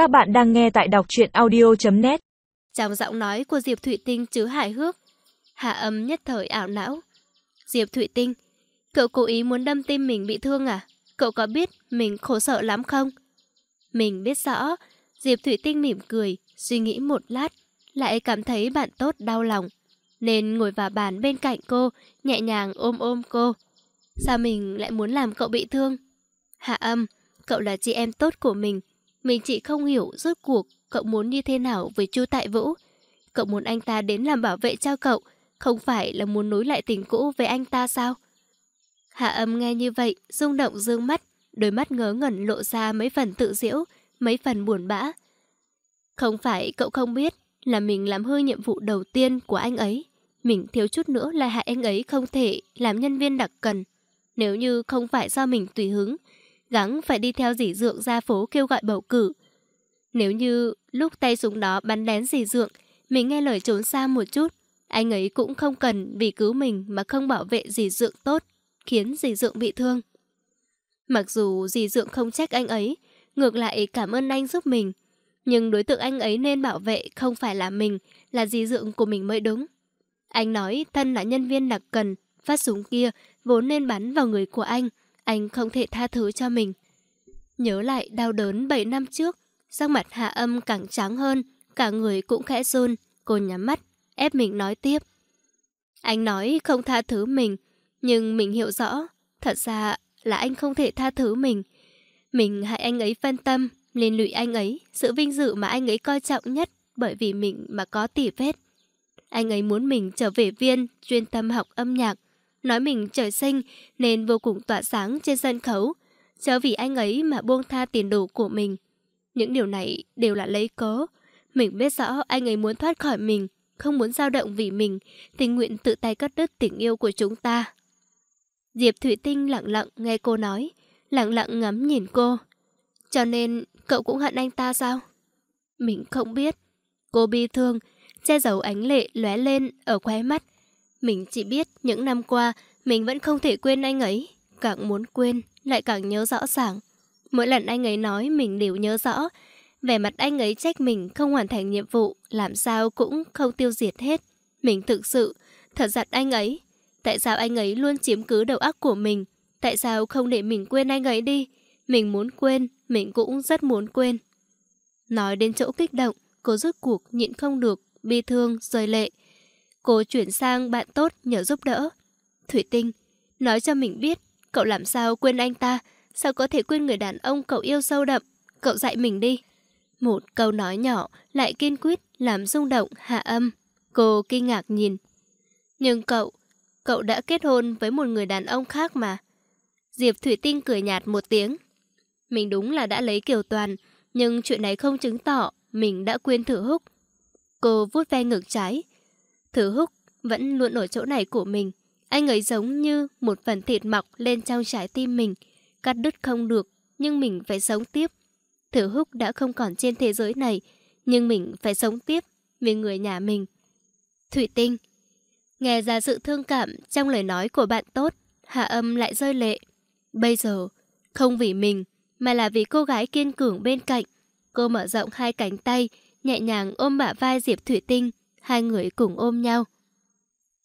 Các bạn đang nghe tại đọc truyện audio.net Trong giọng nói của Diệp Thụy Tinh chứa hài hước, hạ âm nhất thời ảo não. Diệp Thụy Tinh, cậu cố ý muốn đâm tim mình bị thương à? Cậu có biết mình khổ sợ lắm không? Mình biết rõ, Diệp Thụy Tinh mỉm cười, suy nghĩ một lát, lại cảm thấy bạn tốt đau lòng. Nên ngồi vào bàn bên cạnh cô, nhẹ nhàng ôm ôm cô. Sao mình lại muốn làm cậu bị thương? Hạ âm, cậu là chị em tốt của mình. Mình chỉ không hiểu rốt cuộc cậu muốn như thế nào với chu Tại Vũ. Cậu muốn anh ta đến làm bảo vệ cho cậu, không phải là muốn nối lại tình cũ với anh ta sao? Hạ âm nghe như vậy, rung động dương mắt, đôi mắt ngớ ngẩn lộ ra mấy phần tự diễu, mấy phần buồn bã. Không phải cậu không biết là mình làm hư nhiệm vụ đầu tiên của anh ấy. Mình thiếu chút nữa là hại anh ấy không thể làm nhân viên đặc cần. Nếu như không phải do mình tùy hứng, gắng phải đi theo dì dượng ra phố kêu gọi bầu cử. Nếu như lúc tay súng đó bắn lén dì dượng, mình nghe lời trốn xa một chút, anh ấy cũng không cần vì cứu mình mà không bảo vệ dì dượng tốt, khiến dì dượng bị thương. Mặc dù dì dượng không trách anh ấy, ngược lại cảm ơn anh giúp mình, nhưng đối tượng anh ấy nên bảo vệ không phải là mình, là dì dượng của mình mới đúng. Anh nói thân là nhân viên đặc cần, phát súng kia vốn nên bắn vào người của anh, anh không thể tha thứ cho mình. Nhớ lại đau đớn 7 năm trước, sắc mặt hạ âm càng trắng hơn, cả người cũng khẽ run, cô nhắm mắt, ép mình nói tiếp. Anh nói không tha thứ mình, nhưng mình hiểu rõ, thật ra là anh không thể tha thứ mình. Mình hại anh ấy phân tâm, liên lụy anh ấy, sự vinh dự mà anh ấy coi trọng nhất bởi vì mình mà có tỉ vết. Anh ấy muốn mình trở về viên, chuyên tâm học âm nhạc, nói mình trời sinh nên vô cùng tỏa sáng trên sân khấu, chớ vì anh ấy mà buông tha tiền đồ của mình. Những điều này đều là lấy cớ. Mình biết rõ anh ấy muốn thoát khỏi mình, không muốn dao động vì mình, tình nguyện tự tay cắt đứt tình yêu của chúng ta. Diệp Thủy Tinh lặng lặng nghe cô nói, lặng lặng ngắm nhìn cô. Cho nên cậu cũng hận anh ta sao? Mình không biết. Cô bi thương, che giấu ánh lệ lóe lên ở khóe mắt. Mình chỉ biết những năm qua mình vẫn không thể quên anh ấy. Càng muốn quên, lại càng nhớ rõ ràng. Mỗi lần anh ấy nói mình đều nhớ rõ. Vẻ mặt anh ấy trách mình không hoàn thành nhiệm vụ, làm sao cũng không tiêu diệt hết. Mình thực sự, thật giặt anh ấy. Tại sao anh ấy luôn chiếm cứ đầu óc của mình? Tại sao không để mình quên anh ấy đi? Mình muốn quên, mình cũng rất muốn quên. Nói đến chỗ kích động, cô rốt cuộc nhịn không được, bi thương, rơi lệ. Cô chuyển sang bạn tốt nhờ giúp đỡ. Thủy Tinh, nói cho mình biết, cậu làm sao quên anh ta, sao có thể quên người đàn ông cậu yêu sâu đậm, cậu dạy mình đi. Một câu nói nhỏ lại kiên quyết làm rung động hạ âm. Cô kinh ngạc nhìn. Nhưng cậu, cậu đã kết hôn với một người đàn ông khác mà. Diệp Thủy Tinh cười nhạt một tiếng. Mình đúng là đã lấy Kiều Toàn, nhưng chuyện này không chứng tỏ mình đã quên thử húc. Cô vuốt ve ngực trái. Thử húc vẫn luôn ở chỗ này của mình. Anh ấy giống như một phần thịt mọc lên trong trái tim mình. Cắt đứt không được, nhưng mình phải sống tiếp. Thử húc đã không còn trên thế giới này, nhưng mình phải sống tiếp vì người nhà mình. Thủy Tinh Nghe ra sự thương cảm trong lời nói của bạn tốt, hạ âm lại rơi lệ. Bây giờ, không vì mình, mà là vì cô gái kiên cường bên cạnh. Cô mở rộng hai cánh tay, nhẹ nhàng ôm bả vai Diệp Thủy Tinh, hai người cùng ôm nhau.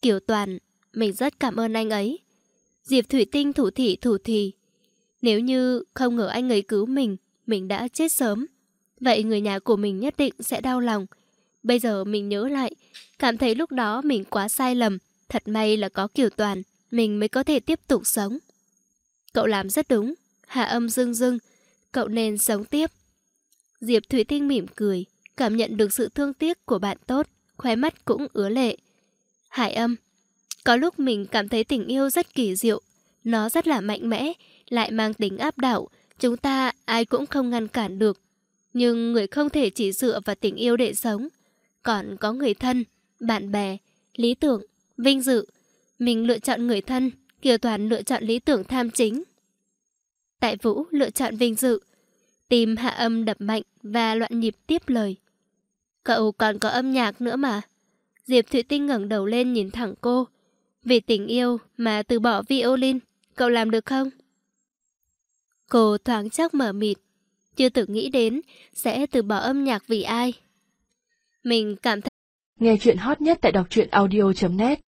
Kiều Toàn, mình rất cảm ơn anh ấy. Diệp Thủy Tinh thủ thị thủ thì. Nếu như không ngờ anh ấy cứu mình, mình đã chết sớm. Vậy người nhà của mình nhất định sẽ đau lòng. Bây giờ mình nhớ lại, cảm thấy lúc đó mình quá sai lầm. Thật may là có Kiều Toàn, mình mới có thể tiếp tục sống. Cậu làm rất đúng. Hạ âm dưng dưng, cậu nên sống tiếp. Diệp Thủy Tinh mỉm cười, cảm nhận được sự thương tiếc của bạn tốt, khóe mắt cũng ứa lệ. Hải âm, có lúc mình cảm thấy tình yêu rất kỳ diệu, nó rất là mạnh mẽ, lại mang tính áp đảo, chúng ta ai cũng không ngăn cản được. Nhưng người không thể chỉ dựa vào tình yêu để sống. Còn có người thân, bạn bè, lý tưởng, vinh dự. Mình lựa chọn người thân, Kiều Toàn lựa chọn lý tưởng tham chính. Tại Vũ lựa chọn vinh dự. Tìm hạ âm đập mạnh và loạn nhịp tiếp lời. Cậu còn có âm nhạc nữa mà. Diệp Thụy Tinh ngẩng đầu lên nhìn thẳng cô. Vì tình yêu mà từ bỏ violin, cậu làm được không? Cô thoáng chốc mở mịt. chưa từng nghĩ đến sẽ từ bỏ âm nhạc vì ai. Mình cảm thấy Nghe chuyện hot nhất tại đọc truyện audio.net